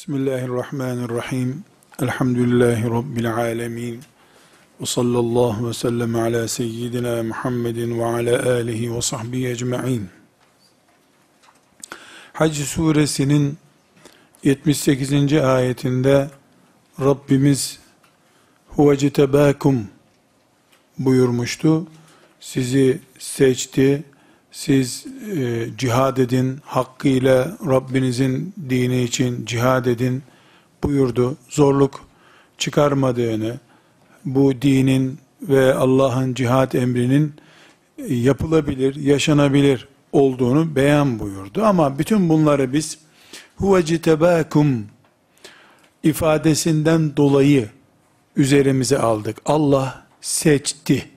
Bismillahirrahmanirrahim. Elhamdülillahi Rabbil alemin. Ve sallallahu ve sellem ala seyyidina Muhammedin ve ala alihi ve sahbihi ecma'in. Hac suresinin 78. ayetinde Rabbimiz huvecitebâkum buyurmuştu. Sizi seçti, siz e, cihad edin, hakkıyla Rabbinizin dini için cihad edin buyurdu. Zorluk çıkarmadığını, bu dinin ve Allah'ın cihad emrinin yapılabilir, yaşanabilir olduğunu beyan buyurdu. Ama bütün bunları biz huve citebakum ifadesinden dolayı üzerimize aldık. Allah seçti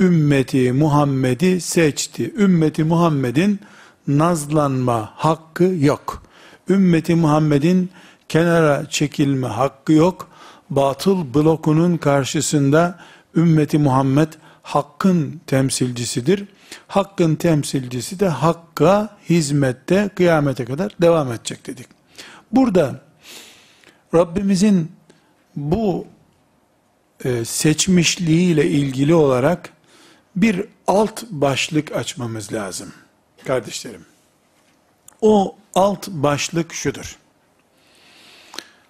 ümmeti Muhammed'i seçti. Ümmeti Muhammed'in nazlanma hakkı yok. Ümmeti Muhammed'in kenara çekilme hakkı yok. Batıl blokunun karşısında ümmeti Muhammed hakkın temsilcisidir. Hakkın temsilcisi de hakka hizmette kıyamete kadar devam edecek dedik. Burada Rabbimizin bu e, seçmişliğiyle ilgili olarak bir alt başlık açmamız lazım. Kardeşlerim. O alt başlık şudur.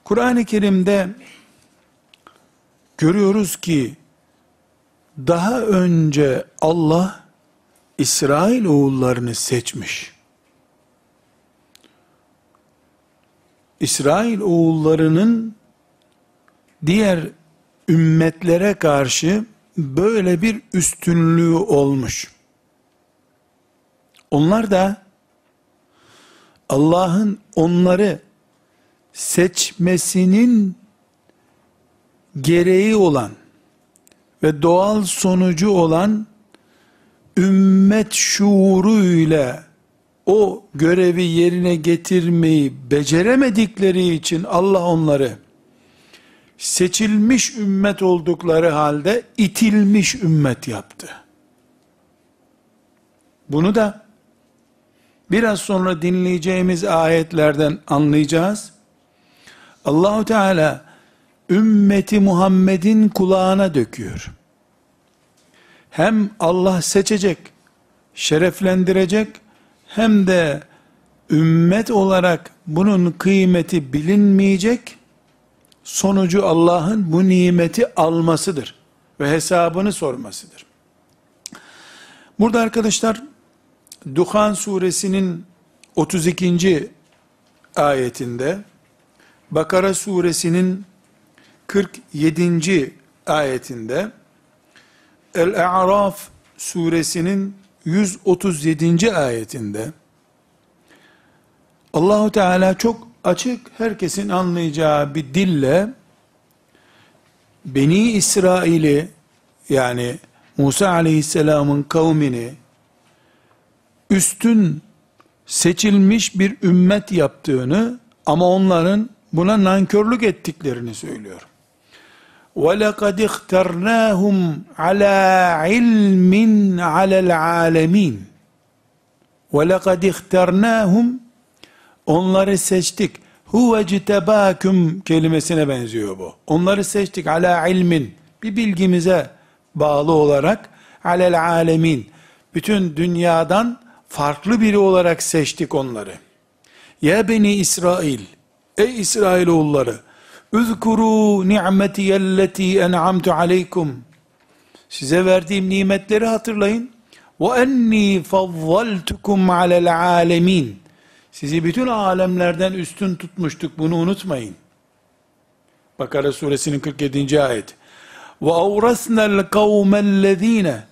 Kur'an-ı Kerim'de görüyoruz ki daha önce Allah İsrail oğullarını seçmiş. İsrail oğullarının diğer ümmetlere karşı böyle bir üstünlüğü olmuş. Onlar da Allah'ın onları seçmesinin gereği olan ve doğal sonucu olan ümmet şuuruyla o görevi yerine getirmeyi beceremedikleri için Allah onları seçilmiş ümmet oldukları halde itilmiş ümmet yaptı. Bunu da biraz sonra dinleyeceğimiz ayetlerden anlayacağız. Allahu Teala ümmeti Muhammed'in kulağına döküyor. Hem Allah seçecek, şereflendirecek hem de ümmet olarak bunun kıymeti bilinmeyecek sonucu Allah'ın bu nimeti almasıdır ve hesabını sormasıdır. Burada arkadaşlar Duhan suresinin 32. ayetinde Bakara suresinin 47. ayetinde El-A'raf suresinin 137. ayetinde Allahu Teala çok açık, herkesin anlayacağı bir dille Beni İsrail'i yani Musa aleyhisselamın kavmini üstün seçilmiş bir ümmet yaptığını ama onların buna nankörlük ettiklerini söylüyor. وَلَقَدْ اخْتَرْنَاهُمْ عَلَى عِلْمٍ عَلَى الْعَالَمِينَ وَلَقَدْ اخْتَرْنَاهُمْ Onları seçtik. Huve citebâküm kelimesine benziyor bu. Onları seçtik ala ilmin. Bir bilgimize bağlı olarak alel alemin. Bütün dünyadan farklı biri olarak seçtik onları. Ya beni İsrail. Ey İsrailoğulları. Üzkuru ni'metiyelleti en'amtu aleykum. Size verdiğim nimetleri hatırlayın. Ve enni fazzaltukum alel alemin. Sizi bütün alemlerden üstün tutmuştuk. Bunu unutmayın. Bakara suresinin 47. ayet. Avrasna'l kavmellezine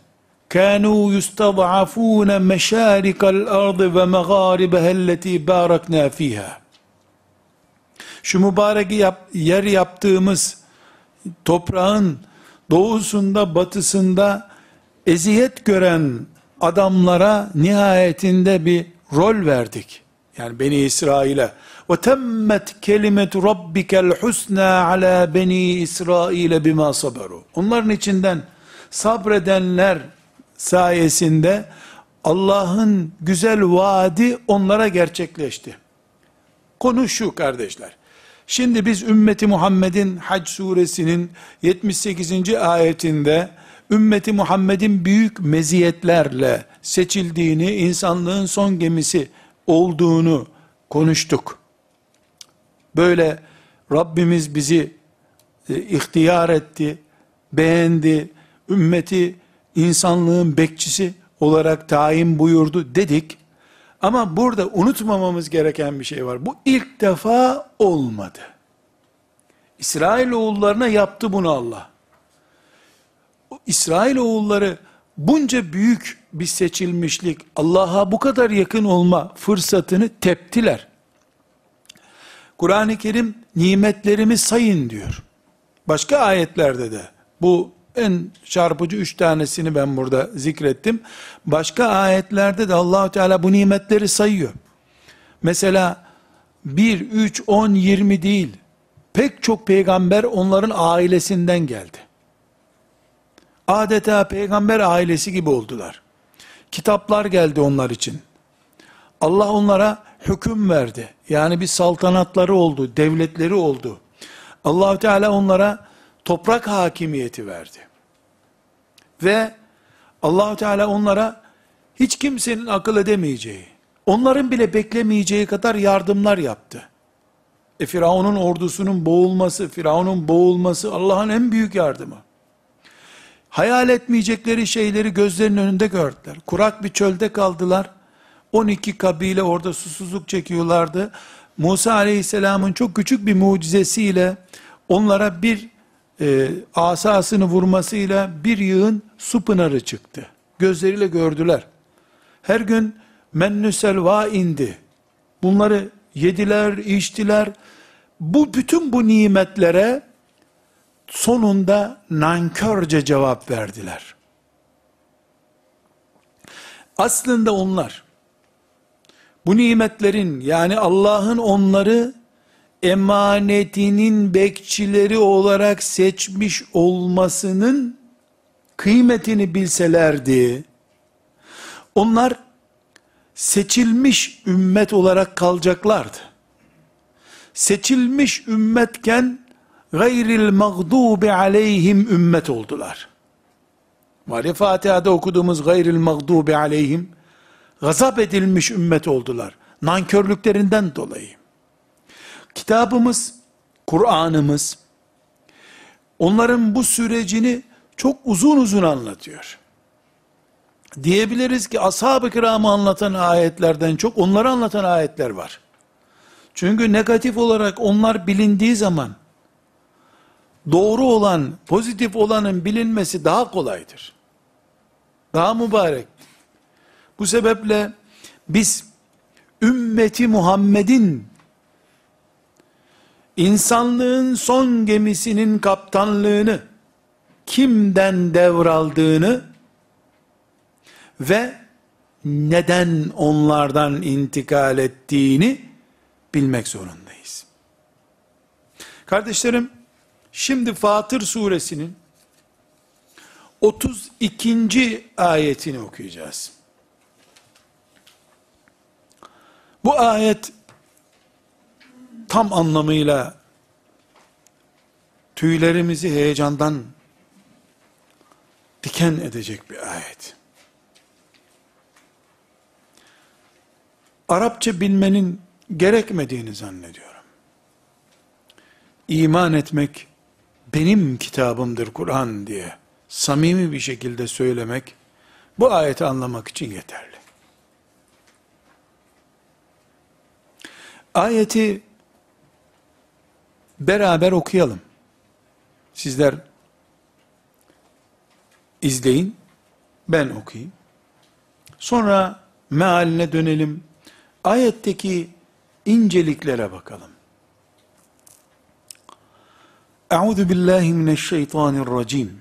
kanu yustad'afun meşarikal ardı ve megharibaha elleti barakna fiha. Şu mübarek yap, yer yaptığımız toprağın doğusunda batısında eziyet gören adamlara nihayetinde bir rol verdik. Yani Beni İsrail'e ve temmet kelimetu rabbikel husna ala beni İsrail bima saberu. Onların içinden sabredenler sayesinde Allah'ın güzel vaadi onlara gerçekleşti. Konu şu kardeşler. Şimdi biz ümmeti Muhammed'in Hac suresinin 78. ayetinde ümmeti Muhammed'in büyük meziyetlerle seçildiğini, insanlığın son gemisi olduğunu konuştuk. Böyle Rabbimiz bizi e, ihtiyar etti, beğendi, ümmeti insanlığın bekçisi olarak tayin buyurdu dedik. Ama burada unutmamamız gereken bir şey var. Bu ilk defa olmadı. İsrail oğullarına yaptı bunu Allah. İsrail oğulları bunca büyük bir seçilmişlik, Allah'a bu kadar yakın olma fırsatını teptiler. Kur'an-ı Kerim nimetlerimi sayın diyor. Başka ayetlerde de bu en çarpıcı üç tanesini ben burada zikrettim. Başka ayetlerde de allah Teala bu nimetleri sayıyor. Mesela 1, 3, 10, 20 değil. Pek çok peygamber onların ailesinden geldi. Adeta peygamber ailesi gibi oldular. Kitaplar geldi onlar için. Allah onlara hüküm verdi. Yani bir saltanatları oldu, devletleri oldu. allah Teala onlara toprak hakimiyeti verdi. Ve Allahu Teala onlara hiç kimsenin akıl edemeyeceği, onların bile beklemeyeceği kadar yardımlar yaptı. E Firavun'un ordusunun boğulması, Firavun'un boğulması Allah'ın en büyük yardımı. Hayal etmeyecekleri şeyleri gözlerinin önünde gördüler. Kurak bir çölde kaldılar. 12 kabile orada susuzluk çekiyorlardı. Musa aleyhisselamın çok küçük bir mucizesiyle onlara bir e, asasını vurmasıyla bir yığın su pınarı çıktı. Gözleriyle gördüler. Her gün mennü selva indi. Bunları yediler, içtiler. Bu bütün bu nimetlere sonunda nankörce cevap verdiler. Aslında onlar bu nimetlerin yani Allah'ın onları emanetinin bekçileri olarak seçmiş olmasının kıymetini bilselerdi, onlar seçilmiş ümmet olarak kalacaklardı. Seçilmiş ümmetken gayril mağdubi aleyhim ümmet oldular. Var ya Fatiha'da okuduğumuz gayril mağdubi aleyhim gazap edilmiş ümmet oldular. Nankörlüklerinden dolayı. Kitabımız, Kur'an'ımız, onların bu sürecini çok uzun uzun anlatıyor. Diyebiliriz ki ashab-ı kiramı anlatan ayetlerden çok onları anlatan ayetler var. Çünkü negatif olarak onlar bilindiği zaman doğru olan, pozitif olanın bilinmesi daha kolaydır. Daha mübarek. Bu sebeple biz ümmeti Muhammed'in insanlığın son gemisinin kaptanlığını kimden devraldığını ve neden onlardan intikal ettiğini bilmek zorundayız. Kardeşlerim, şimdi Fatır suresinin 32. ayetini okuyacağız. Bu ayet tam anlamıyla tüylerimizi heyecandan diken edecek bir ayet. Arapça bilmenin gerekmediğini zannediyorum. İman etmek benim kitabımdır Kur'an diye samimi bir şekilde söylemek bu ayeti anlamak için yeterli. Ayeti beraber okuyalım. Sizler izleyin, ben okuyayım. Sonra mealine dönelim. Ayetteki inceliklere bakalım. Euzu billahi mineşşeytanirracim.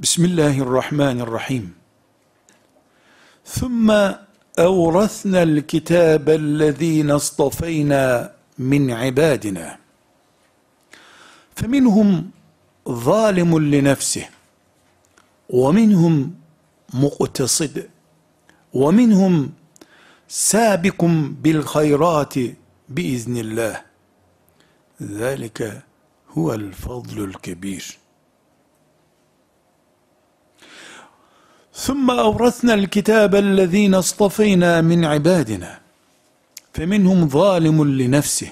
Bismillahirrahmanirrahim. ثُمَّ أَوْرَثْنَا الْكِتَابَ الَّذ۪ينَ اصْطَفَيْنَا مِنْ عِبَادِنَا فمنهم ظالم لنفسه ومنهم مقتصد ومنهم سابق بالخيرات بإذن الله ذَٰلِكَ هُوَ الْفَضْلُ الْكَب۪يرُ ثم أورثنا الكتاب الذين اصطفينا من عبادنا فمنهم ظالم لنفسه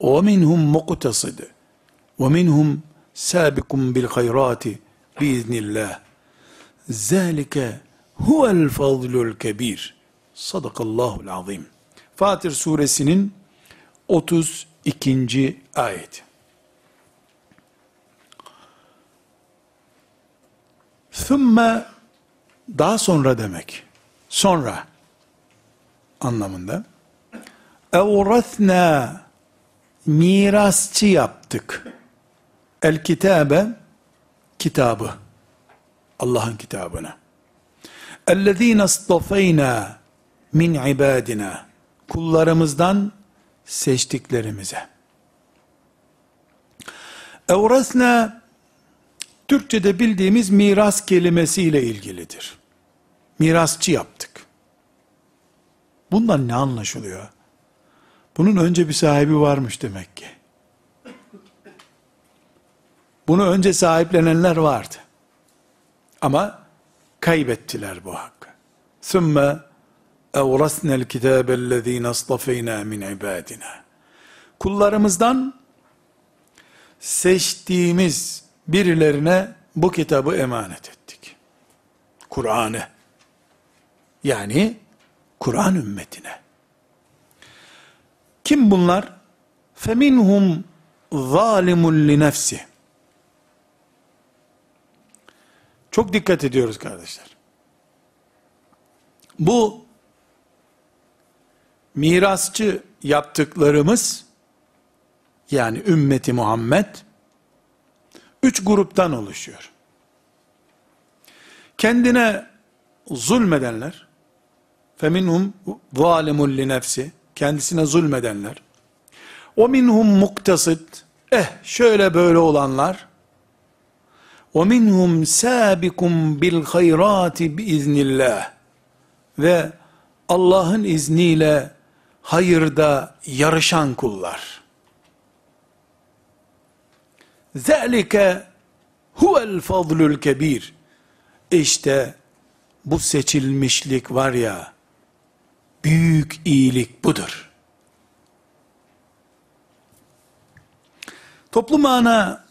ومنهم مقتصد ومنهم سابق بالخيرات بإذن الله ذلك هو الفضل الكبير Sadakallahul azim. Fatir suresinin 32. ayet. Sümme daha sonra demek. Sonra anlamında. Evrethna mirasçı yaptık. El kitabe kitabı. Allah'ın kitabını. Ellezîne istafeyna min ibadina. Kullarımızdan seçtiklerimize. Evrethna Türkçe'de bildiğimiz miras kelimesiyle ilgilidir. Mirasçı yaptık. Bundan ne anlaşılıyor? Bunun önce bir sahibi varmış demek ki. Bunu önce sahiplenenler vardı. Ama kaybettiler bu hakkı. Sümme اَوْرَثْنَا الْكِتَابَ الَّذ۪ينَ اصْطَفَيْنَا مِنْ عِبَادِنَا Kullarımızdan seçtiğimiz birilerine bu kitabı emanet ettik. Kur'an'ı. Yani Kur'an ümmetine. Kim bunlar? فَمِنْهُمْ ظَالِمٌ لِنَفْسِ Çok dikkat ediyoruz kardeşler. Bu mirasçı yaptıklarımız yani ümmeti Muhammed üç gruptan oluşuyor. Kendine zulmedenler feminhum zalimun li nefsi kendisine zulmedenler o minhum muktasıt eh şöyle böyle olanlar o minhum sabikum bil hayrati biiznillah ve Allah'ın izniyle hayırda yarışan kullar. Zelike huvel fadlul kebir. İşte bu seçilmişlik var ya, büyük iyilik budur. Toplu mana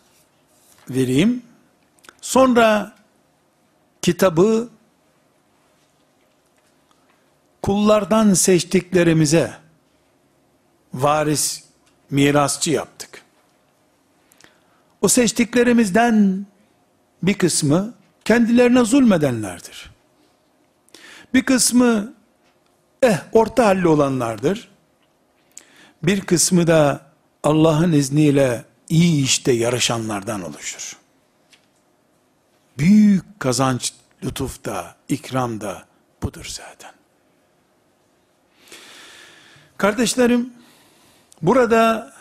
vereyim. Sonra kitabı kullardan seçtiklerimize varis, mirasçı yaptık. O seçtiklerimizden bir kısmı kendilerine zulmedenlerdir. Bir kısmı eh orta halli olanlardır. Bir kısmı da Allah'ın izniyle iyi işte yarışanlardan oluşur. Büyük kazanç lütufta, ikramda budur zaten. Kardeşlerim, burada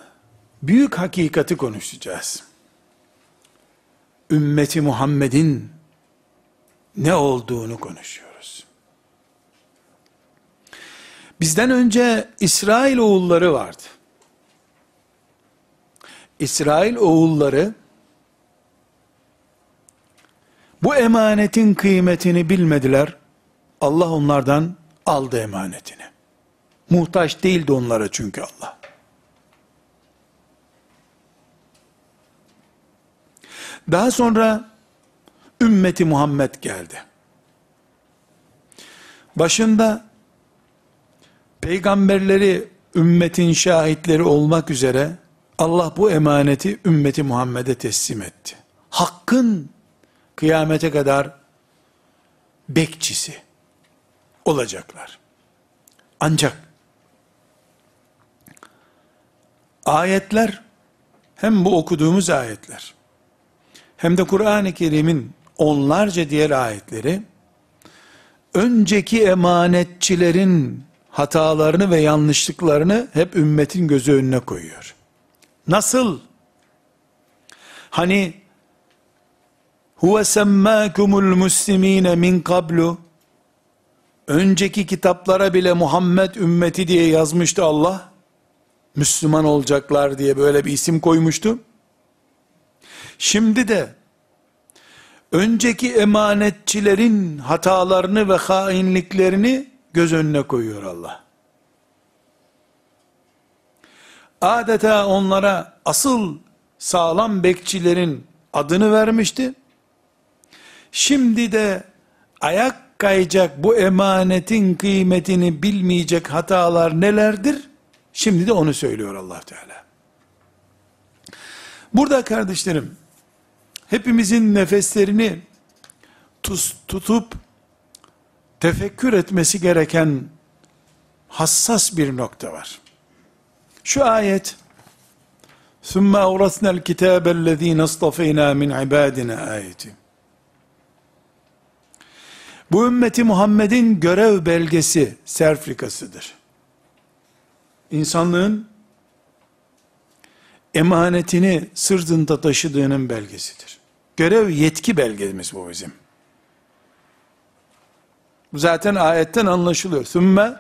büyük hakikati konuşacağız. Ümmeti Muhammed'in ne olduğunu konuşuyoruz. Bizden önce İsrail oğulları vardı. İsrail oğulları bu emanetin kıymetini bilmediler. Allah onlardan aldı emanetini. Muhtaç değildi onlara çünkü Allah. Daha sonra ümmeti Muhammed geldi. Başında peygamberleri ümmetin şahitleri olmak üzere Allah bu emaneti ümmeti Muhammed'e teslim etti. Hakkın kıyamete kadar bekçisi olacaklar. Ancak ayetler hem bu okuduğumuz ayetler hem de Kur'an-ı Kerim'in onlarca diğer ayetleri önceki emanetçilerin hatalarını ve yanlışlıklarını hep ümmetin gözü önüne koyuyor. Nasıl? Hani huve semmâkumul muslimîne min kablu önceki kitaplara bile Muhammed ümmeti diye yazmıştı Allah. Müslüman olacaklar diye böyle bir isim koymuştu. Şimdi de önceki emanetçilerin hatalarını ve hainliklerini göz önüne koyuyor Allah. Adeta onlara asıl sağlam bekçilerin adını vermişti. Şimdi de ayak kayacak bu emanetin kıymetini bilmeyecek hatalar nelerdir? Şimdi de onu söylüyor allah Teala. Burada kardeşlerim, hepimizin nefeslerini tuz, tutup tefekkür etmesi gereken hassas bir nokta var. Şu ayet ثُمَّ أَوْرَثْنَا الْكِتَابَ الَّذ۪ينَ اصْطَفَيْنَا مِنْ عِبَادِنَا ayeti. Bu ümmeti Muhammed'in görev belgesi, serfrikasıdır. İnsanlığın emanetini sırtında taşıdığının belgesidir. Görev yetki belgemiz bu bizim. Zaten ayetten anlaşılıyor. ثُمَّ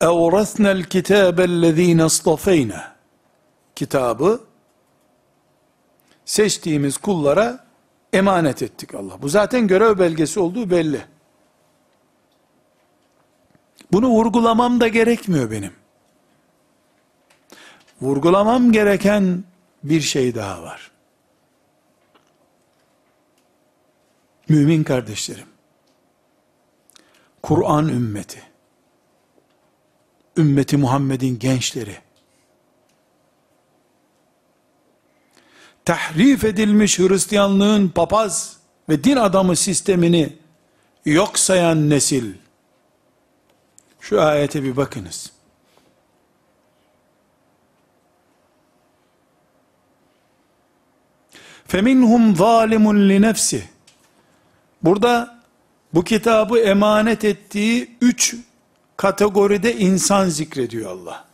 اَوْرَثْنَا الْكِتَابَ الَّذ۪ينَ اصْطَفَيْنَا Kitabı seçtiğimiz kullara emanet ettik Allah. Bu zaten görev belgesi olduğu belli. Bunu vurgulamam da gerekmiyor benim. Vurgulamam gereken bir şey daha var. Mümin kardeşlerim, Kur'an ümmeti, ümmeti Muhammed'in gençleri, tahrif edilmiş Hristiyanlığın papaz ve din adamı sistemini yok sayan nesil, şu ayete bir bakınız. Zalimun li nefsi. Burada bu kitabı emanet ettiği üç kategoride insan zikrediyor Allah.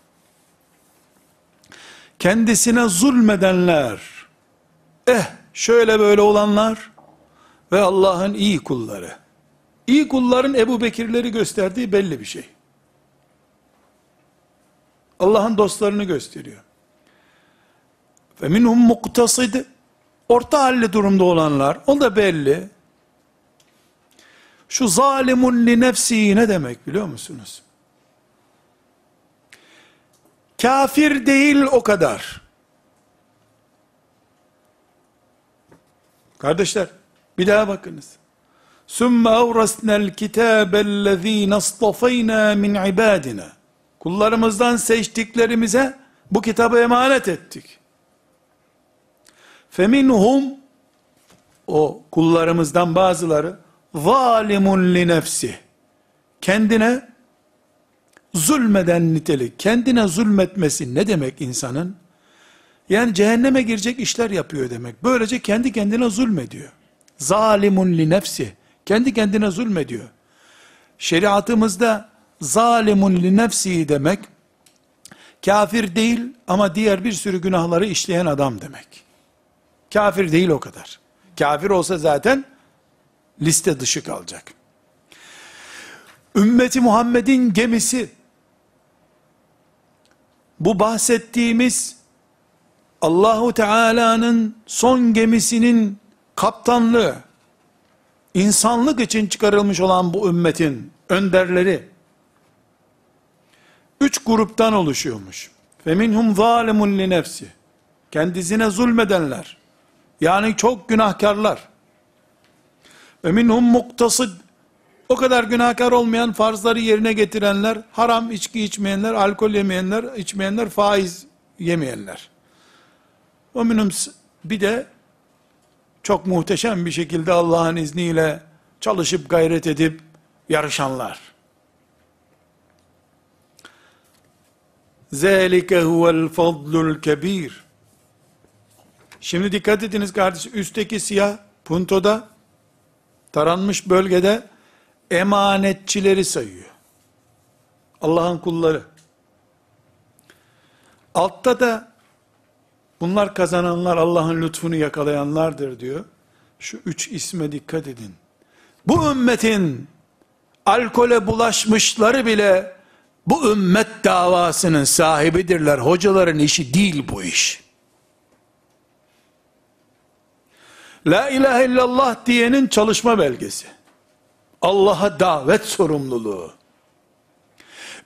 Kendisine zulmedenler, eh şöyle böyle olanlar ve Allah'ın iyi kulları. İyi kulların Ebu Bekirleri gösterdiği belli bir şey. Allah'ın dostlarını gösteriyor. Ve minhum muktasid orta halli durumda olanlar, o da belli. Şu zalimun li nefsi ne demek biliyor musunuz? Kafir değil o kadar. Kardeşler, bir daha bakınız. Sümme evrasnel kitâbellezîne astafayna min ibâdina. Kullarımızdan seçtiklerimize bu kitabı emanet ettik. Feminhum o kullarımızdan bazıları zalimun li nefsi. Kendine zulmeden nitelik kendine zulmetmesi ne demek insanın? Yani cehenneme girecek işler yapıyor demek. Böylece kendi kendine zulmediyor. Zalimun li nefsi. Kendi kendine zulmediyor. Şeriatımızda zalimun li nefsi demek kafir değil ama diğer bir sürü günahları işleyen adam demek. Kafir değil o kadar. Kafir olsa zaten liste dışı kalacak. Ümmeti Muhammed'in gemisi, bu bahsettiğimiz Allahu Teala'nın son gemisinin kaptanlığı, insanlık için çıkarılmış olan bu ümmetin önderleri, üç gruptan oluşuyormuş. Feminhum zalimun li nefsi. Kendisine zulmedenler. Yani çok günahkarlar. Ve minhum muktasid. O kadar günahkar olmayan farzları yerine getirenler, haram içki içmeyenler, alkol yemeyenler, içmeyenler, faiz yemeyenler. O bir de çok muhteşem bir şekilde Allah'ın izniyle çalışıp gayret edip yarışanlar. Zâlike huvel fadlul kebir. Şimdi dikkat ediniz kardeşim, üstteki siyah puntoda taranmış bölgede emanetçileri sayıyor. Allah'ın kulları. Altta da bunlar kazananlar Allah'ın lütfunu yakalayanlardır diyor. Şu üç isme dikkat edin. Bu ümmetin alkole bulaşmışları bile bu ümmet davasının sahibidirler. Hocaların işi değil bu iş. La ilahe illallah diyenin çalışma belgesi. Allah'a davet sorumluluğu.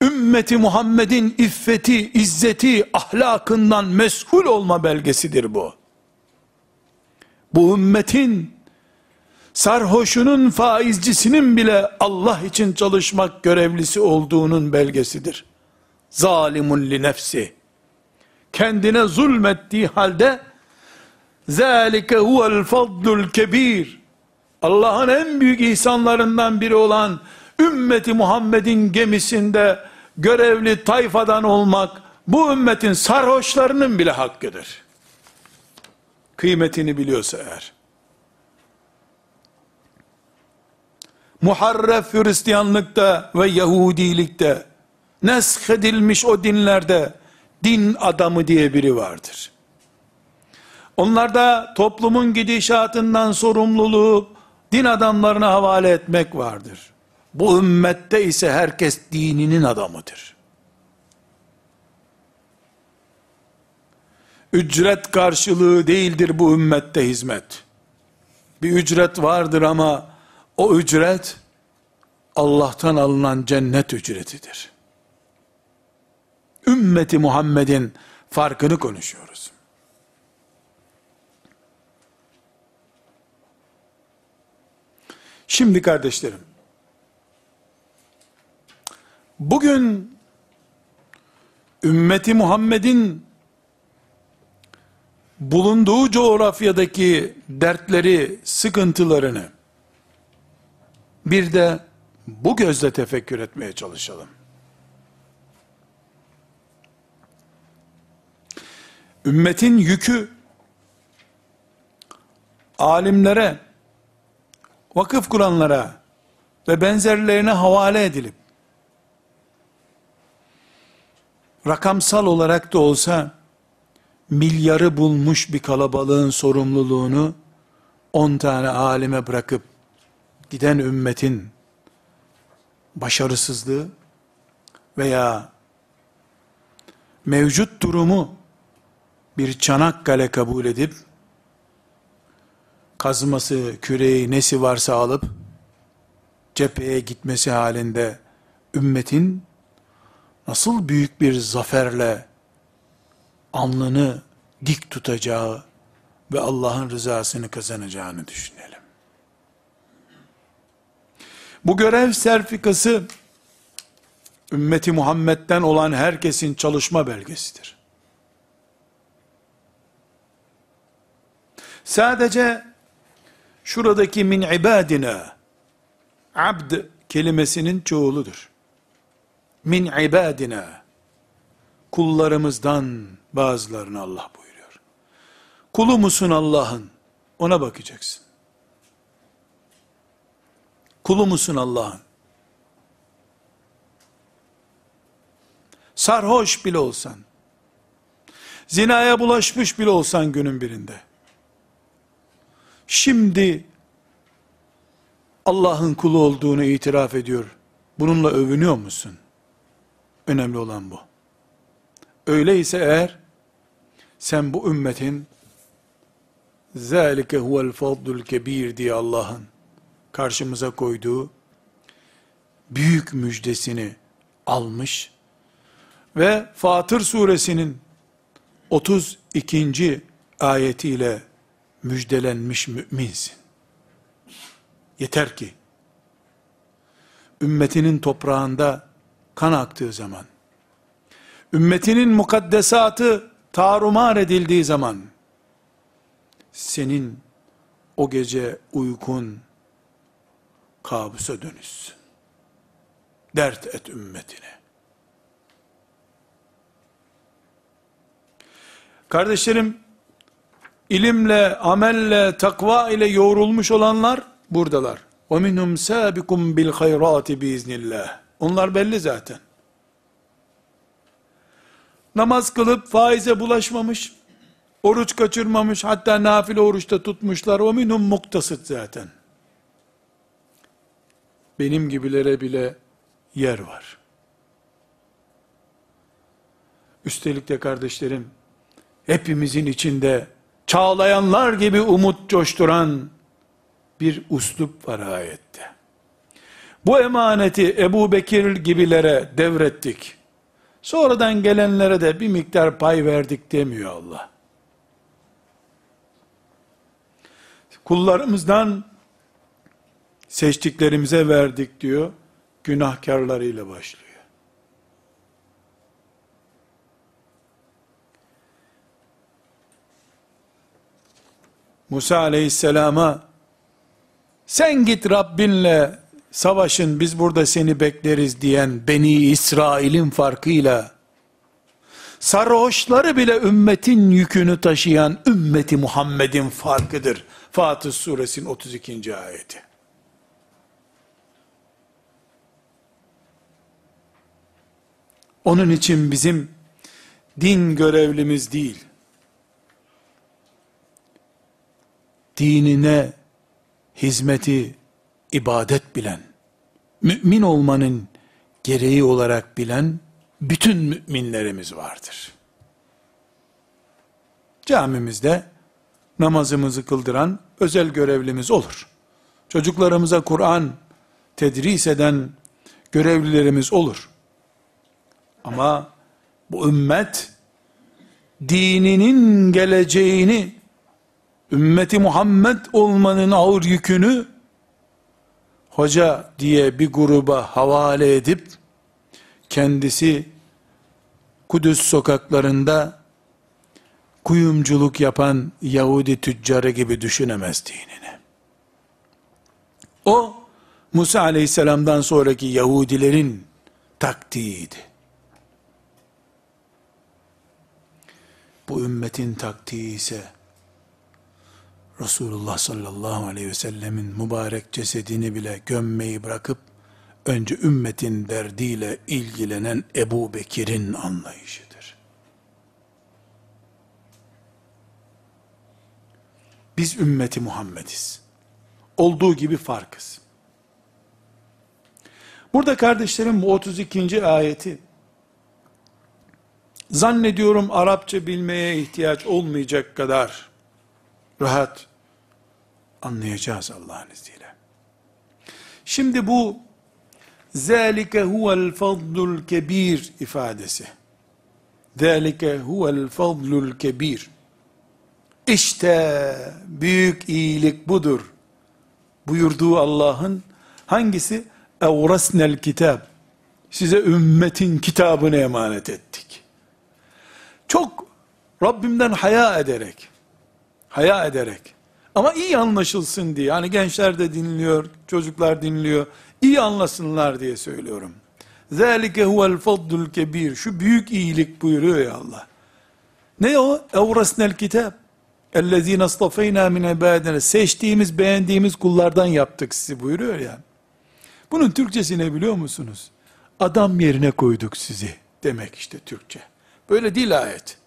Ümmeti Muhammed'in iffeti, izzeti, ahlakından mesul olma belgesidir bu. Bu ümmetin sarhoşunun faizcisinin bile Allah için çalışmak görevlisi olduğunun belgesidir. Zalimun li nefsi. Kendine zulmettiği halde zâlike huvel fadlul kebir. Allah'ın en büyük ihsanlarından biri olan ümmeti Muhammed'in gemisinde görevli tayfadan olmak bu ümmetin sarhoşlarının bile hakkıdır. Kıymetini biliyorsa eğer. muharref Hristiyanlıkta ve Yahudilikte nesk edilmiş o dinlerde din adamı diye biri vardır. Onlarda toplumun gidişatından sorumluluğu din adamlarına havale etmek vardır. Bu ümmette ise herkes dininin adamıdır. Ücret karşılığı değildir bu ümmette hizmet. Bir ücret vardır ama o ücret Allah'tan alınan cennet ücretidir. Ümmeti Muhammed'in farkını konuşuyoruz. Şimdi kardeşlerim, bugün ümmeti Muhammed'in bulunduğu coğrafyadaki dertleri, sıkıntılarını bir de bu gözle tefekkür etmeye çalışalım. Ümmetin yükü alimlere, vakıf kuranlara ve benzerlerine havale edilip rakamsal olarak da olsa milyarı bulmuş bir kalabalığın sorumluluğunu 10 tane alime bırakıp giden ümmetin başarısızlığı veya mevcut durumu bir Çanakkale kabul edip kazması, küreği, nesi varsa alıp cepheye gitmesi halinde ümmetin nasıl büyük bir zaferle alnını dik tutacağı ve Allah'ın rızasını kazanacağını düşünelim. Bu görev serfikası ümmeti Muhammed'den olan herkesin çalışma belgesidir. Sadece şuradaki min ibadina abd kelimesinin çoğuludur. Min ibadina kullarımızdan bazılarını Allah buyuruyor. Kulu musun Allah'ın? Ona bakacaksın. Kulu musun Allah'ın? Sarhoş bile olsan, zinaya bulaşmış bile olsan günün birinde, şimdi Allah'ın kulu olduğunu itiraf ediyor. Bununla övünüyor musun? Önemli olan bu. Öyleyse eğer, sen bu ümmetin, ذَٰلِكَ هُوَ الْفَضْلُ الْكَب۪يرِ diye Allah'ın, karşımıza koyduğu büyük müjdesini almış ve Fatır suresinin 32. ayetiyle müjdelenmiş müminsin. Yeter ki ümmetinin toprağında kan aktığı zaman, ümmetinin mukaddesatı tarumar edildiği zaman, senin o gece uykun, kabusa dönüşsün. Dert et ümmetine. Kardeşlerim, ilimle, amelle, takva ile yoğrulmuş olanlar buradalar. وَمِنْهُمْ سَابِكُمْ بِالْخَيْرَاتِ بِاِذْنِ Onlar belli zaten. Namaz kılıp faize bulaşmamış, oruç kaçırmamış, hatta nafile oruçta tutmuşlar. وَمِنْهُمْ muktasıt zaten benim gibilere bile yer var. Üstelik de kardeşlerim, hepimizin içinde çağlayanlar gibi umut coşturan bir uslup var ayette. Bu emaneti Ebu Bekir gibilere devrettik. Sonradan gelenlere de bir miktar pay verdik demiyor Allah. Kullarımızdan seçtiklerimize verdik diyor. Günahkarlarıyla başlıyor. Musa aleyhisselama sen git Rabbinle savaşın biz burada seni bekleriz diyen Beni İsrail'in farkıyla sarhoşları bile ümmetin yükünü taşıyan ümmeti Muhammed'in farkıdır. Fatih suresinin 32. ayeti. Onun için bizim din görevlimiz değil, dinine hizmeti ibadet bilen, mümin olmanın gereği olarak bilen bütün müminlerimiz vardır. Camimizde namazımızı kıldıran özel görevlimiz olur. Çocuklarımıza Kur'an tedris eden görevlilerimiz olur. Ama bu ümmet dininin geleceğini ümmeti Muhammed olmanın ağır yükünü hoca diye bir gruba havale edip kendisi Kudüs sokaklarında kuyumculuk yapan Yahudi tüccarı gibi düşünemez dinini. O Musa aleyhisselamdan sonraki Yahudilerin taktiğiydi. Bu ümmetin taktiği ise Resulullah sallallahu aleyhi ve sellemin mübarek cesedini bile gömmeyi bırakıp önce ümmetin derdiyle ilgilenen Ebu Bekir'in anlayışıdır. Biz ümmeti Muhammediz. Olduğu gibi farkız. Burada kardeşlerim bu 32. ayeti zannediyorum Arapça bilmeye ihtiyaç olmayacak kadar rahat anlayacağız Allah'ın izniyle. Şimdi bu zâlike huvel fadlul kebir ifadesi. Zâlike huvel fadlul kebir. İşte büyük iyilik budur. Buyurduğu Allah'ın hangisi? Evrasnel kitab. Size ümmetin kitabını emanet ettik. Çok Rabbimden haya ederek, haya ederek, ama iyi anlaşılsın diye, hani gençler de dinliyor, çocuklar dinliyor, iyi anlasınlar diye söylüyorum. ذَٰلِكَ هُوَ الْفَضُّ الْكَب۪يرِ Şu büyük iyilik buyuruyor ya Allah. Ne o? اَوْرَسْنَا الْكِتَابِ اَلَّذ۪ينَ اصْطَفَيْنَا مِنْ عِبَادِنَا Seçtiğimiz, beğendiğimiz kullardan yaptık sizi buyuruyor ya. Bunun Türkçesi ne biliyor musunuz? Adam yerine koyduk sizi demek işte Türkçe. Böyle değil ayet.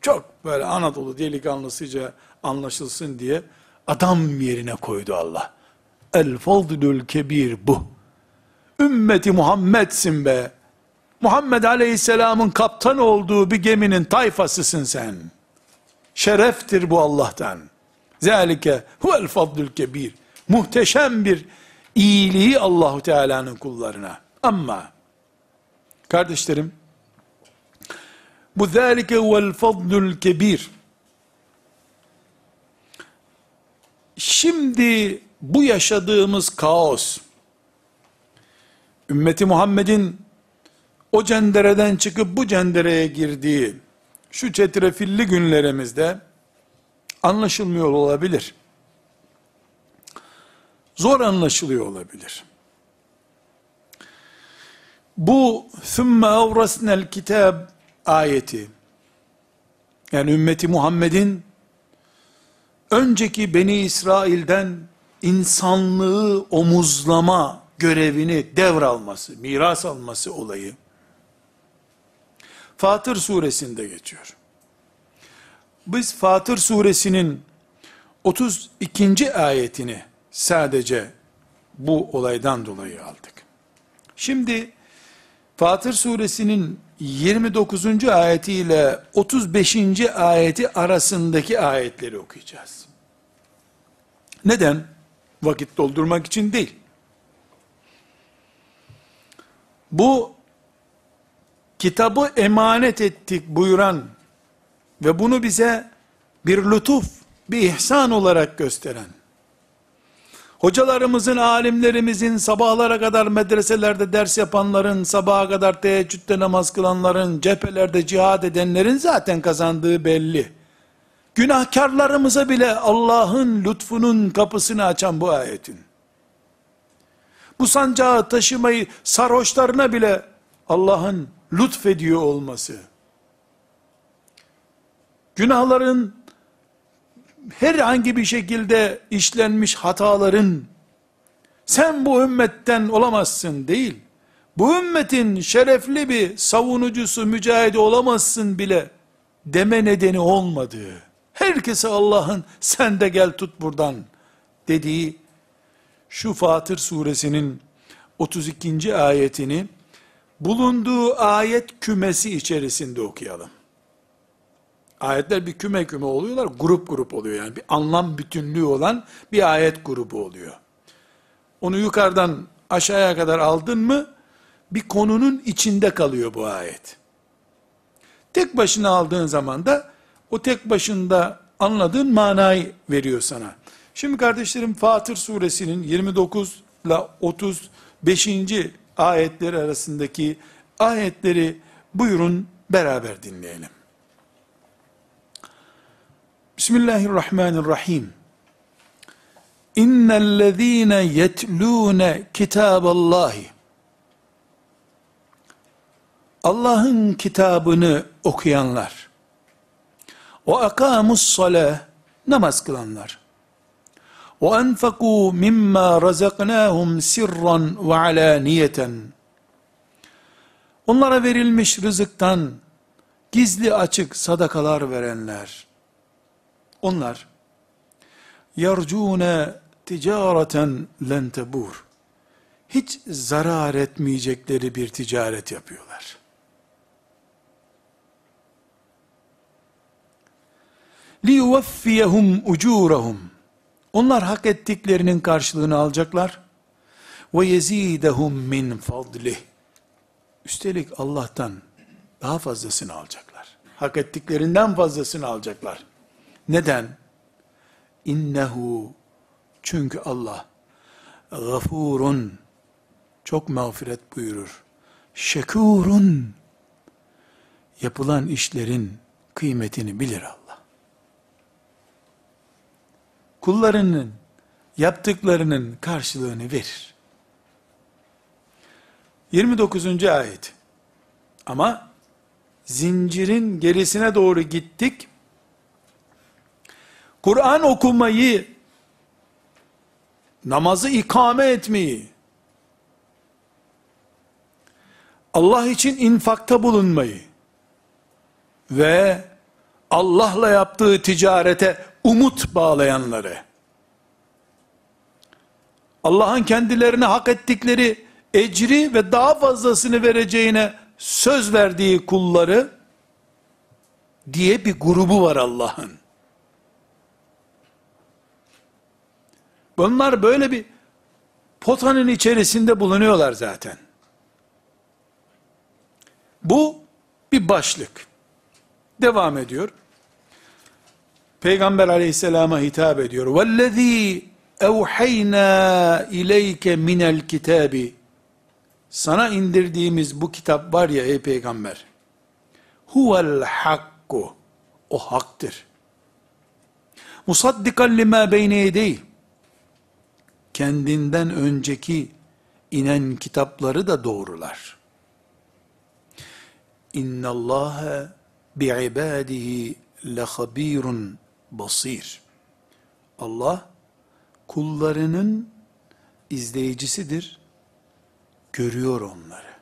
Çok böyle Anadolu delikanlısıca anlaşılsın diye adam yerine koydu Allah. El fadlul kebir bu. Ümmeti Muhammed'sin be. Muhammed Aleyhisselam'ın kaptan olduğu bir geminin tayfasısın sen. Şereftir bu Allah'tan. Zalike huvel fadlul kebir. Muhteşem bir iyiliği Allahu Teala'nın kullarına. Ama kardeşlerim bu zalike huvel fadlul kebir. Şimdi bu yaşadığımız kaos, ümmeti Muhammed'in o cendereden çıkıp bu cendereye girdiği şu çetrefilli günlerimizde anlaşılmıyor olabilir. Zor anlaşılıyor olabilir. Bu ثُمَّ اَوْرَسْنَا الْكِتَابِ ayeti, yani ümmeti Muhammed'in önceki Beni İsrail'den insanlığı omuzlama görevini devralması, miras alması olayı, Fatır suresinde geçiyor. Biz Fatır suresinin 32. ayetini sadece bu olaydan dolayı aldık. Şimdi Fatır suresinin 29. ayeti ile 35. ayeti arasındaki ayetleri okuyacağız. Neden? Vakit doldurmak için değil. Bu kitabı emanet ettik buyuran ve bunu bize bir lütuf, bir ihsan olarak gösteren, hocalarımızın, alimlerimizin, sabahlara kadar medreselerde ders yapanların, sabaha kadar teheccüde namaz kılanların, cephelerde cihad edenlerin zaten kazandığı belli. Günahkarlarımıza bile Allah'ın lütfunun kapısını açan bu ayetin. Bu sancağı taşımayı sarhoşlarına bile Allah'ın lütfediyor olması. Günahların herhangi bir şekilde işlenmiş hataların sen bu ümmetten olamazsın değil. Bu ümmetin şerefli bir savunucusu, mücahidi olamazsın bile deme nedeni olmadığı, herkese Allah'ın sen de gel tut buradan dediği şu Fatır suresinin 32. ayetini bulunduğu ayet kümesi içerisinde okuyalım. Ayetler bir küme küme oluyorlar, grup grup oluyor yani. Bir anlam bütünlüğü olan bir ayet grubu oluyor. Onu yukarıdan aşağıya kadar aldın mı, bir konunun içinde kalıyor bu ayet. Tek başına aldığın zaman da, o tek başında anladığın manayı veriyor sana. Şimdi kardeşlerim Fatır suresinin 29 ile 35. ayetleri arasındaki ayetleri buyurun beraber dinleyelim. Bismillahirrahmanirrahim. İnnellezîne yetlûne kitâballâhi. Allah'ın kitabını okuyanlar. O akamus salah namaz kılanlar. Ve enfekû mimma razaknâhum sirran ve alâniyeten. Onlara verilmiş rızıktan gizli açık sadakalar verenler. Onlar yercune ticareten lentebur. Hiç zarar etmeyecekleri bir ticaret yapıyorlar. liyuvaffiyehum ucurahum. Onlar hak ettiklerinin karşılığını alacaklar. Ve yezidehum min fadlih. Üstelik Allah'tan daha fazlasını alacaklar. Hak ettiklerinden fazlasını alacaklar. Neden? İnnehu çünkü Allah gafurun çok mağfiret buyurur. Şekurun yapılan işlerin kıymetini bilir Allah. Kullarının yaptıklarının karşılığını verir. 29. ayet. Ama zincirin gerisine doğru gittik. Kur'an okumayı, namazı ikame etmeyi, Allah için infakta bulunmayı ve Allah'la yaptığı ticarete umut bağlayanları, Allah'ın kendilerine hak ettikleri ecri ve daha fazlasını vereceğine söz verdiği kulları diye bir grubu var Allah'ın. Bunlar böyle bir potanın içerisinde bulunuyorlar zaten. Bu bir başlık. Devam ediyor. Peygamber aleyhisselama hitap ediyor. وَالَّذ۪ي اَوْحَيْنَا اِلَيْكَ مِنَ الْكِتَابِ Sana indirdiğimiz bu kitap var ya ey peygamber. Huvel hakku. O haktır. Musaddikan lima beyne yedeyh kendinden önceki inen kitapları da doğrular. İnna Allah bi ibadihi lehabirun basir. Allah kullarının izleyicisidir. Görüyor onları.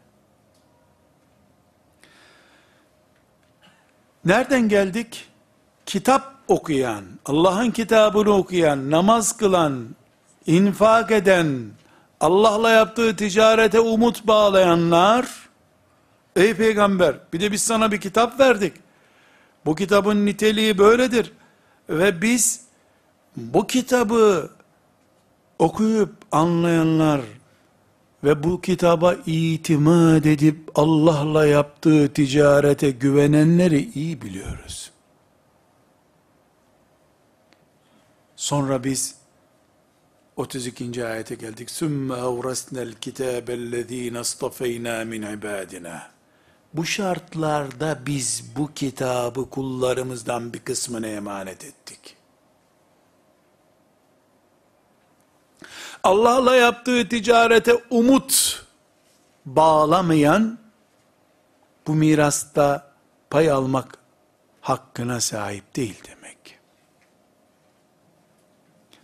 Nereden geldik? Kitap okuyan, Allah'ın kitabını okuyan, namaz kılan, infak eden, Allah'la yaptığı ticarete umut bağlayanlar, Ey peygamber bir de biz sana bir kitap verdik. Bu kitabın niteliği böyledir. Ve biz bu kitabı okuyup anlayanlar ve bu kitaba itimat edip Allah'la yaptığı ticarete güvenenleri iyi biliyoruz. Sonra biz 32. ayete geldik. Sümme evrasnel kitabellezine astafeyna min ibadina. Bu şartlarda biz bu kitabı kullarımızdan bir kısmını emanet ettik. Allah'la yaptığı ticarete umut bağlamayan bu mirasta pay almak hakkına sahip değil demek.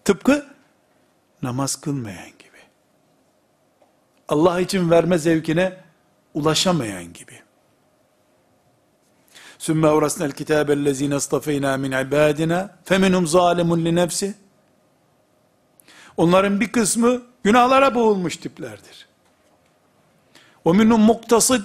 Tıpkı namaz kılmayan gibi. Allah için verme zevkine ulaşamayan gibi. Sümme evrasnel kitabellezine astafeyna min ibadina feminhum zalimun li nefsi Onların bir kısmı günahlara boğulmuş tiplerdir. O minhum muktasid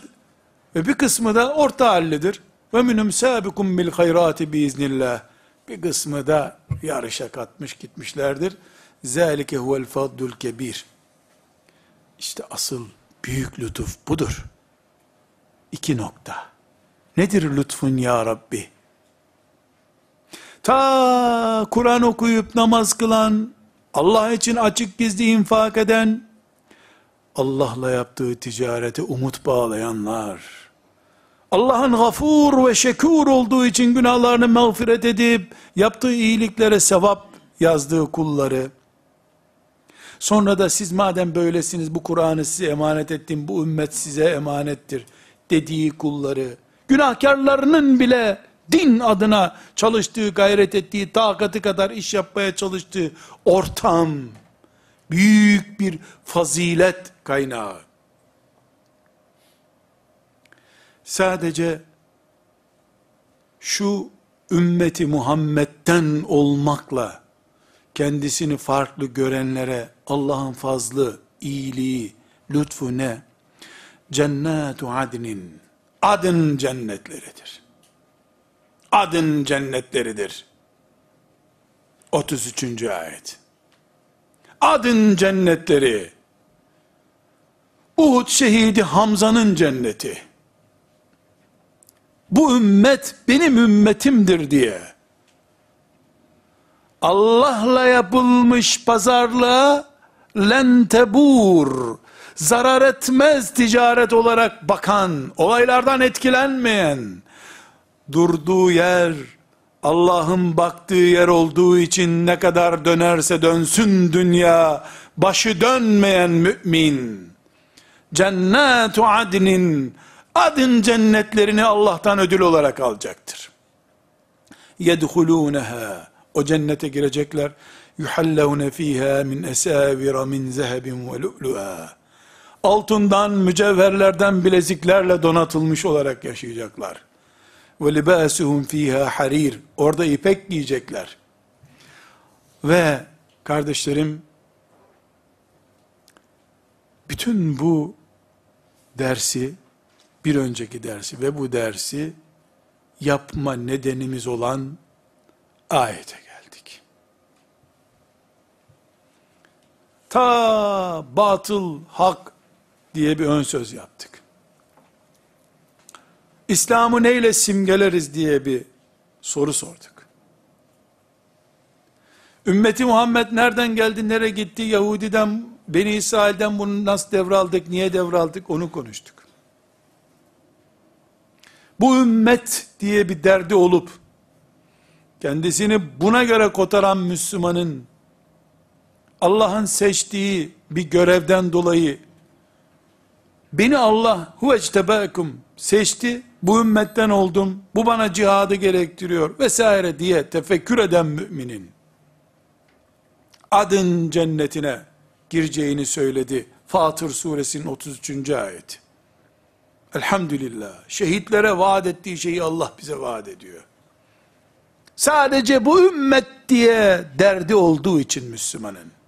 ve bir kısmı da orta hallidir. Ve minhum sabikum bil hayrati biiznillah. Bir kısmı da yarışa katmış gitmişlerdir. Zalike huvel fadlul kebir. İşte asıl büyük lütuf budur. İki nokta. Nedir lütfun ya Rabbi? Ta Kur'an okuyup namaz kılan, Allah için açık gizli infak eden, Allah'la yaptığı ticarete umut bağlayanlar, Allah'ın gafur ve şekur olduğu için günahlarını mağfiret edip, yaptığı iyiliklere sevap yazdığı kulları, sonra da siz madem böylesiniz bu Kur'an'ı size emanet ettim, bu ümmet size emanettir dediği kulları, günahkarlarının bile din adına çalıştığı, gayret ettiği, takatı kadar iş yapmaya çalıştığı ortam, büyük bir fazilet kaynağı. Sadece şu ümmeti Muhammed'den olmakla kendisini farklı görenlere Allah'ın fazlı, iyiliği, lütfu ne? Cennetu adnin, adın cennetleridir adın cennetleridir. 33. ayet. Adın cennetleri. Uhud şehidi Hamza'nın cenneti. Bu ümmet benim ümmetimdir diye. Allah'la yapılmış pazarlığa lentebur zarar etmez ticaret olarak bakan, olaylardan etkilenmeyen, durduğu yer, Allah'ın baktığı yer olduğu için ne kadar dönerse dönsün dünya, başı dönmeyen mümin, cennetu adnin, adın cennetlerini Allah'tan ödül olarak alacaktır. Yedhulûneha, o cennete girecekler, yuhallevne fiha min esavira min zehebin ve lu'lu'a. Altından, mücevherlerden bileziklerle donatılmış olarak yaşayacaklar ve libasuhum fiha harir. Orada ipek giyecekler. Ve kardeşlerim bütün bu dersi bir önceki dersi ve bu dersi yapma nedenimiz olan ayete geldik. Ta batıl hak diye bir ön söz yaptık. İslam'ı neyle simgeleriz diye bir soru sorduk. Ümmeti Muhammed nereden geldi, nereye gitti, Yahudi'den, Beni İsrail'den bunu nasıl devraldık, niye devraldık onu konuştuk. Bu ümmet diye bir derdi olup, kendisini buna göre kotaran Müslümanın, Allah'ın seçtiği bir görevden dolayı, beni Allah huvectebekum seçti, bu ümmetten oldum, bu bana cihadı gerektiriyor vesaire diye tefekkür eden müminin adın cennetine gireceğini söyledi. Fatır suresinin 33. ayeti. Elhamdülillah. Şehitlere vaat ettiği şeyi Allah bize vaat ediyor. Sadece bu ümmet diye derdi olduğu için Müslümanın.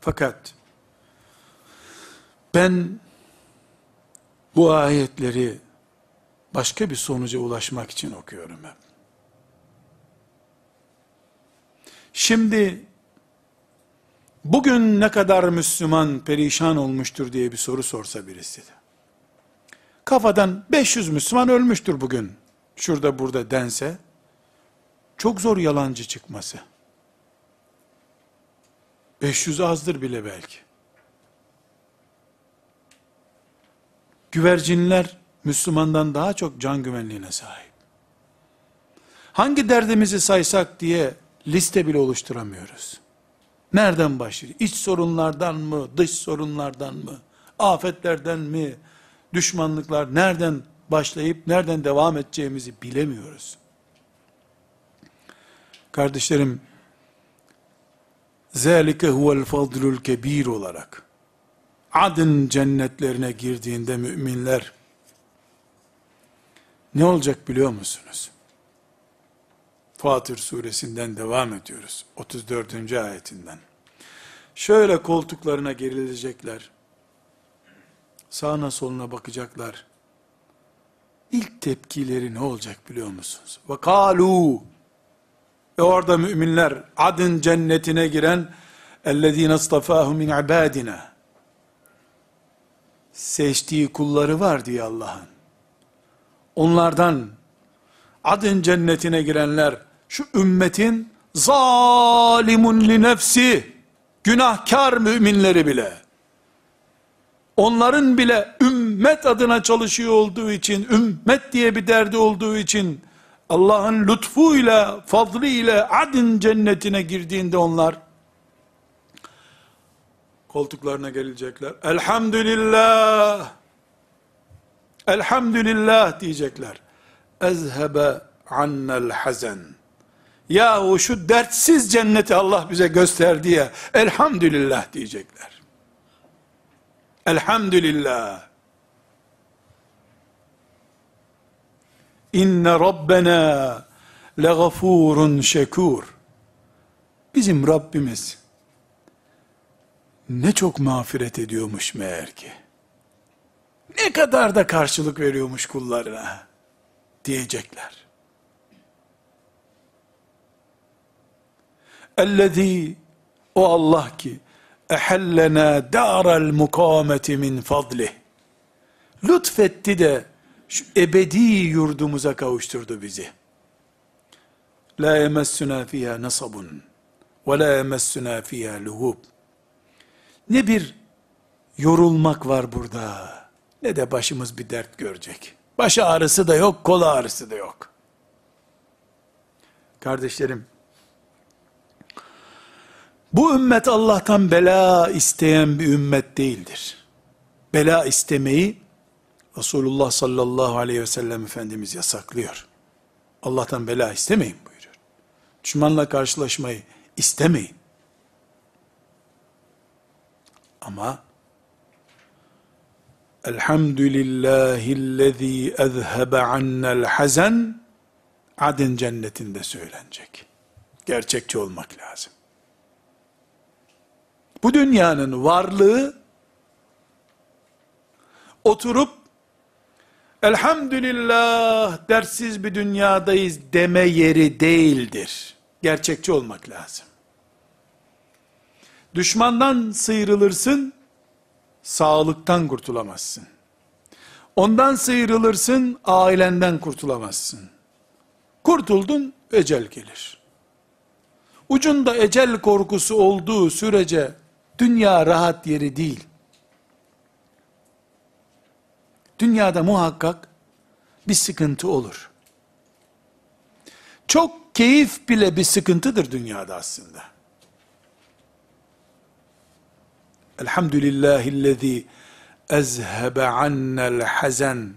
Fakat ben Bu ayetleri başka bir sonuca ulaşmak için okuyorum hep. Şimdi bugün ne kadar Müslüman perişan olmuştur diye bir soru sorsa birisi de. Kafadan 500 Müslüman ölmüştür bugün. Şurada burada dense çok zor yalancı çıkması. 500 azdır bile belki. Güvercinler Müslümandan daha çok can güvenliğine sahip. Hangi derdimizi saysak diye liste bile oluşturamıyoruz. Nereden başlıyor? İç sorunlardan mı, dış sorunlardan mı, afetlerden mi, düşmanlıklar nereden başlayıp nereden devam edeceğimizi bilemiyoruz. Kardeşlerim, zelike huvel fadlul kebir olarak Adın cennetlerine girdiğinde müminler ne olacak biliyor musunuz? Fatır suresinden devam ediyoruz. 34. ayetinden. Şöyle koltuklarına gerilecekler. Sağına soluna bakacaklar. İlk tepkileri ne olacak biliyor musunuz? Ve kalu ve orada müminler adın cennetine giren اَلَّذ۪ينَ اصْطَفَاهُ min ibadina seçtiği kulları var diye Allah'ın. Onlardan adın cennetine girenler şu ümmetin zalimun li nefsi günahkar müminleri bile onların bile ümmet adına çalışıyor olduğu için ümmet diye bir derdi olduğu için Allah'ın lütfuyla fadlıyla adın cennetine girdiğinde onlar koltuklarına gelecekler. Elhamdülillah Elhamdülillah diyecekler. Ezhebe annel hazen. Yahu şu dertsiz cenneti Allah bize gösterdi ya. Elhamdülillah diyecekler. Elhamdülillah. İnne Rabbena legafurun şekur. Bizim Rabbimiz ne çok mağfiret ediyormuş meğer ki. Ne kadar da karşılık veriyormuş kullarına diyecekler. Ellezî o Allah ki ehellena daral mukameti min fadlih. Lütfetti de şu ebedi yurdumuza kavuşturdu bizi. La yemessuna fiha nasabun ve la yemessuna fiha luhub. Ne bir yorulmak var burada, ne de başımız bir dert görecek. Baş ağrısı da yok, kol ağrısı da yok. Kardeşlerim, bu ümmet Allah'tan bela isteyen bir ümmet değildir. Bela istemeyi Resulullah sallallahu aleyhi ve sellem Efendimiz yasaklıyor. Allah'tan bela istemeyin buyuruyor. Düşmanla karşılaşmayı istemeyin. Ama Elhamdülillahillezî ezhebe annel hazen adın cennetinde söylenecek. Gerçekçi olmak lazım. Bu dünyanın varlığı oturup elhamdülillah dersiz bir dünyadayız deme yeri değildir. Gerçekçi olmak lazım. Düşmandan sıyrılırsın, sağlıktan kurtulamazsın. Ondan sıyrılırsın, ailenden kurtulamazsın. Kurtuldun, ecel gelir. Ucunda ecel korkusu olduğu sürece Dünya rahat yeri değil. Dünyada muhakkak bir sıkıntı olur. Çok keyif bile bir sıkıntıdır dünyada aslında. Elhamdülillahillezî ezhebe annel hazen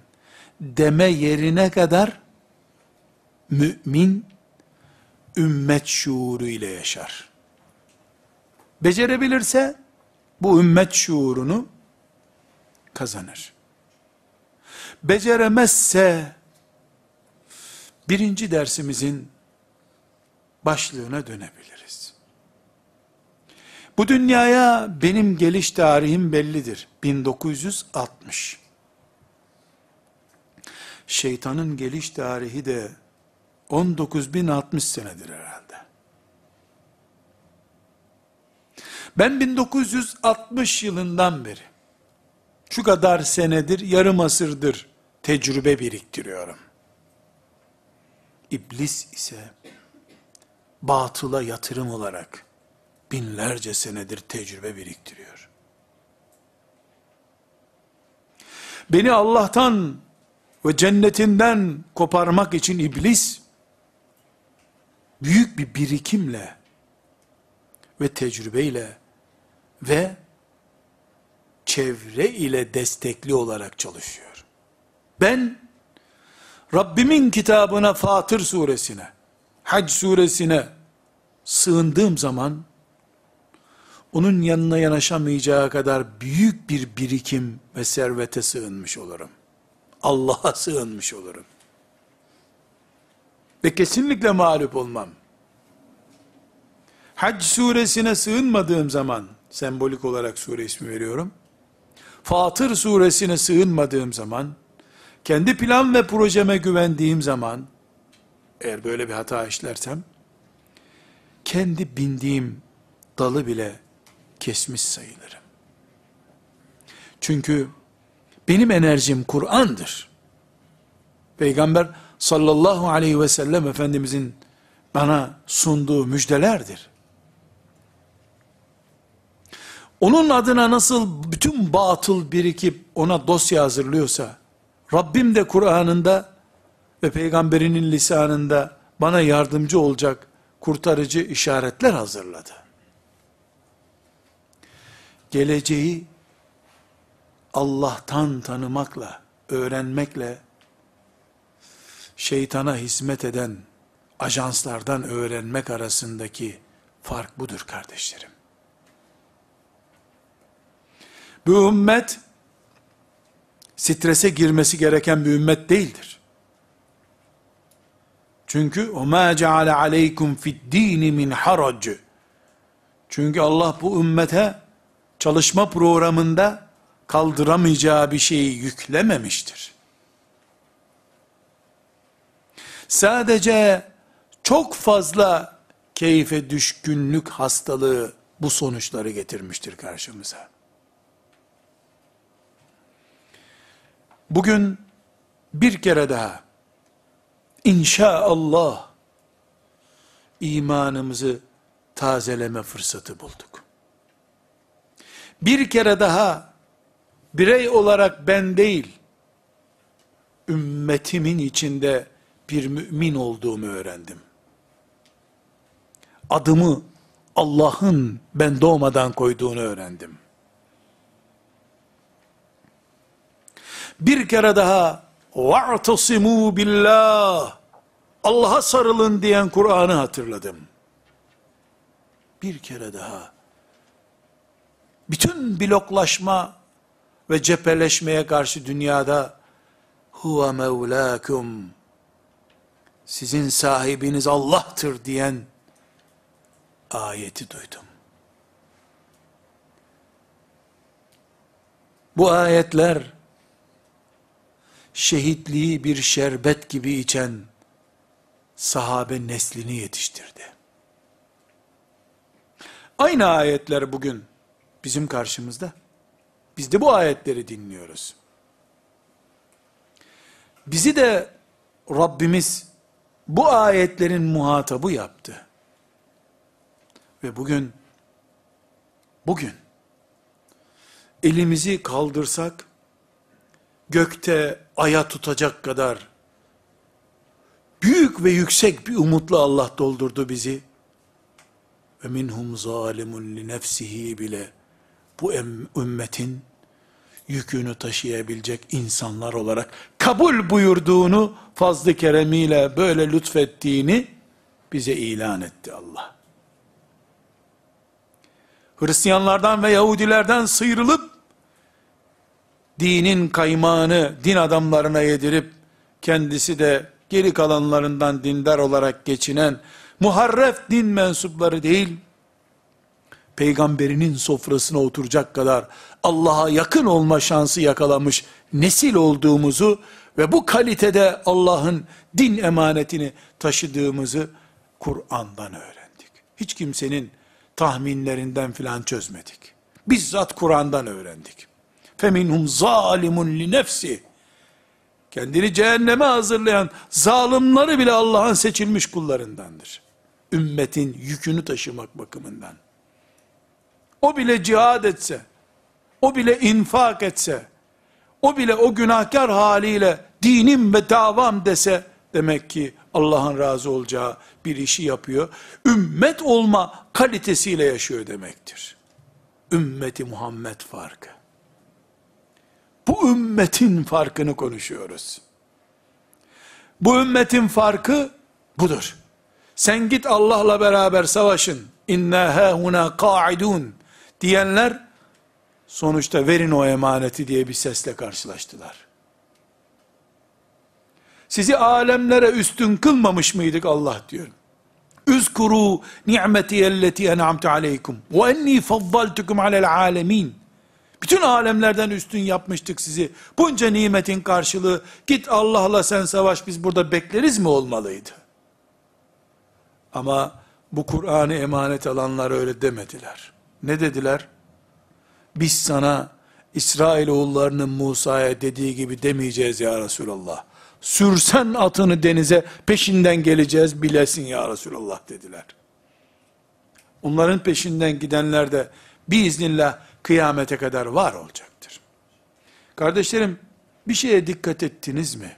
deme yerine kadar mümin ümmet şuuru ile yaşar becerebilirse bu ümmet şuurunu kazanır. Beceremezse birinci dersimizin başlığına dönebiliriz. Bu dünyaya benim geliş tarihim bellidir. 1960. şeytanın geliş tarihi de 19.060 senedir herhalde. Ben 1960 yılından beri şu kadar senedir, yarım asırdır tecrübe biriktiriyorum. İblis ise batıla yatırım olarak binlerce senedir tecrübe biriktiriyor. Beni Allah'tan ve cennetinden koparmak için iblis büyük bir birikimle ve tecrübeyle ve çevre ile destekli olarak çalışıyor. Ben Rabbimin kitabına Fatır suresine, Hac suresine sığındığım zaman onun yanına yanaşamayacağı kadar büyük bir birikim ve servete sığınmış olurum. Allah'a sığınmış olurum. Ve kesinlikle mağlup olmam. Hac suresine sığınmadığım zaman, sembolik olarak sure ismi veriyorum. Fatır suresine sığınmadığım zaman, kendi plan ve projeme güvendiğim zaman, eğer böyle bir hata işlersem, kendi bindiğim dalı bile kesmiş sayılırım. Çünkü benim enerjim Kur'an'dır. Peygamber sallallahu aleyhi ve sellem Efendimizin bana sunduğu müjdelerdir. Onun adına nasıl bütün batıl birikip ona dosya hazırlıyorsa, Rabbim de Kur'an'ında ve peygamberinin lisanında bana yardımcı olacak kurtarıcı işaretler hazırladı. Geleceği Allah'tan tanımakla, öğrenmekle, şeytana hizmet eden ajanslardan öğrenmek arasındaki fark budur kardeşlerim. Bu ümmet, strese girmesi gereken bir ümmet değildir. Çünkü o ma ceale aleykum fid dini min harac. Çünkü Allah bu ümmete çalışma programında kaldıramayacağı bir şeyi yüklememiştir. Sadece çok fazla keyfe düşkünlük hastalığı bu sonuçları getirmiştir karşımıza. Bugün bir kere daha inşaallah imanımızı tazeleme fırsatı bulduk. Bir kere daha birey olarak ben değil, ümmetimin içinde bir mümin olduğumu öğrendim. Adımı Allah'ın ben doğmadan koyduğunu öğrendim. Bir kere daha وَاَعْتَصِمُوا billah Allah'a sarılın diyen Kur'an'ı hatırladım. Bir kere daha bütün bloklaşma ve cepheleşmeye karşı dünyada huve mevlakum sizin sahibiniz Allah'tır diyen ayeti duydum. Bu ayetler şehitliği bir şerbet gibi içen sahabe neslini yetiştirdi. Aynı ayetler bugün bizim karşımızda. Biz de bu ayetleri dinliyoruz. Bizi de Rabbimiz bu ayetlerin muhatabı yaptı. Ve bugün bugün elimizi kaldırsak gökte aya tutacak kadar büyük ve yüksek bir umutla Allah doldurdu bizi. Ve minhum zalimun li nefsihi bile bu ümmetin yükünü taşıyabilecek insanlar olarak kabul buyurduğunu fazlı keremiyle böyle lütfettiğini bize ilan etti Allah. Hristiyanlardan ve Yahudilerden sıyrılıp dinin kaymağını din adamlarına yedirip kendisi de geri kalanlarından dindar olarak geçinen muharref din mensupları değil, peygamberinin sofrasına oturacak kadar Allah'a yakın olma şansı yakalamış nesil olduğumuzu ve bu kalitede Allah'ın din emanetini taşıdığımızı Kur'an'dan öğrendik. Hiç kimsenin tahminlerinden filan çözmedik. Bizzat Kur'an'dan öğrendik. Zalimun li nefsi. Kendini cehenneme hazırlayan zalimleri bile Allah'ın seçilmiş kullarındandır. Ümmetin yükünü taşımak bakımından. O bile cihad etse, o bile infak etse, o bile o günahkar haliyle dinim ve davam dese, demek ki Allah'ın razı olacağı bir işi yapıyor. Ümmet olma kalitesiyle yaşıyor demektir. Ümmeti Muhammed farkı. Bu ümmetin farkını konuşuyoruz. Bu ümmetin farkı budur. Sen git Allah'la beraber savaşın. İnna hâhuna ka'idun diyenler sonuçta verin o emaneti diye bir sesle karşılaştılar. Sizi alemlere üstün kılmamış mıydık Allah diyor. Üzkuru ni'meti elleti en'amtu aleykum ve enni faddaltukum alel alemin. Bütün alemlerden üstün yapmıştık sizi. Bunca nimetin karşılığı git Allah'la sen savaş biz burada bekleriz mi olmalıydı? Ama bu Kur'an'ı emanet alanlar öyle demediler. Ne dediler? Biz sana İsrailoğullarının Musa'ya dediği gibi demeyeceğiz ya Resulallah. Sürsen atını denize peşinden geleceğiz bilesin ya Resulallah dediler. Onların peşinden gidenler de biiznillah kıyamete kadar var olacaktır. Kardeşlerim bir şeye dikkat ettiniz mi?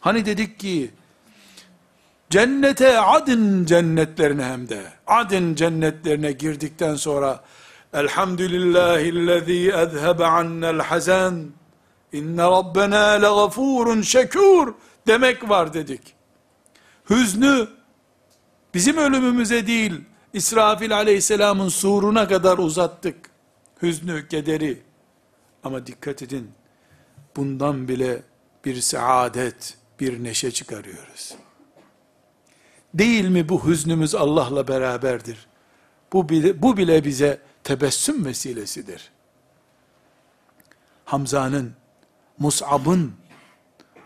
Hani dedik ki cennete adın cennetlerine hem de adın cennetlerine girdikten sonra elhamdülillahillezî ezhebe annel hazen inne rabbena legafurun şekur demek var dedik. Hüznü bizim ölümümüze değil İsrafil aleyhisselamın suruna kadar uzattık. Hüznü, kederi. Ama dikkat edin, bundan bile bir saadet, bir neşe çıkarıyoruz. Değil mi bu hüznümüz Allah'la beraberdir? Bu bile, bu bile bize tebessüm vesilesidir. Hamza'nın, Mus'ab'ın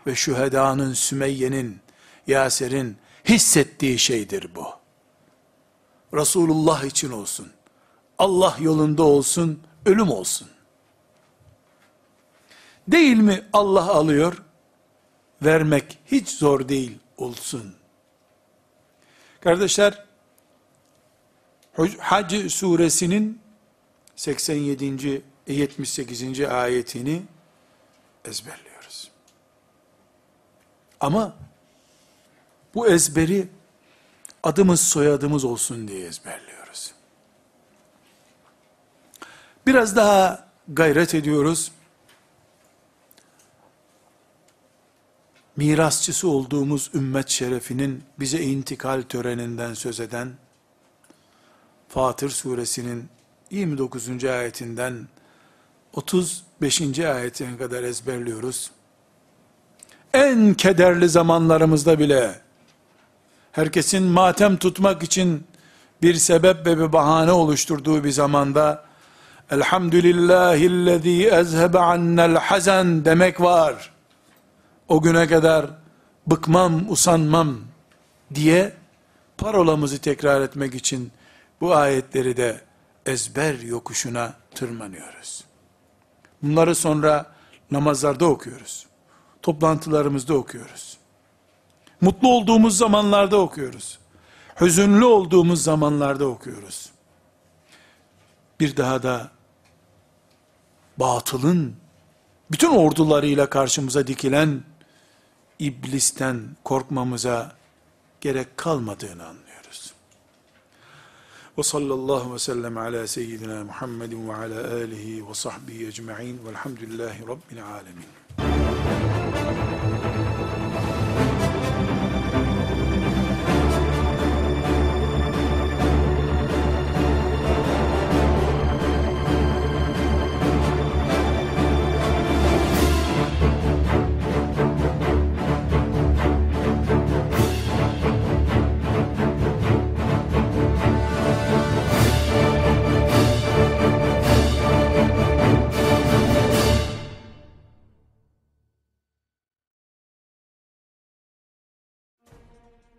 ve şühedanın, Sümeyye'nin, Yaser'in hissettiği şeydir bu. Resulullah için olsun. Allah yolunda olsun, ölüm olsun. Değil mi Allah alıyor? Vermek hiç zor değil olsun. Kardeşler, Hac suresinin 87. 78. ayetini ezberliyoruz. Ama bu ezberi adımız soyadımız olsun diye ezberliyoruz. Biraz daha gayret ediyoruz. Mirasçısı olduğumuz ümmet şerefinin bize intikal töreninden söz eden Fatır suresinin 29. ayetinden 35. ayetine kadar ezberliyoruz. En kederli zamanlarımızda bile herkesin matem tutmak için bir sebep ve bir bahane oluşturduğu bir zamanda Elhamdülillahillezî ezhebe annel hazen demek var. O güne kadar bıkmam, usanmam diye parolamızı tekrar etmek için bu ayetleri de ezber yokuşuna tırmanıyoruz. Bunları sonra namazlarda okuyoruz. Toplantılarımızda okuyoruz. Mutlu olduğumuz zamanlarda okuyoruz. Hüzünlü olduğumuz zamanlarda okuyoruz. Bir daha da batılın bütün ordularıyla karşımıza dikilen iblisten korkmamıza gerek kalmadığını anlıyoruz. Ve sallallahu ve sellem ala seyyidina Muhammedin ve ala alihi ve sahbihi ecma'in velhamdülillahi rabbil alemin.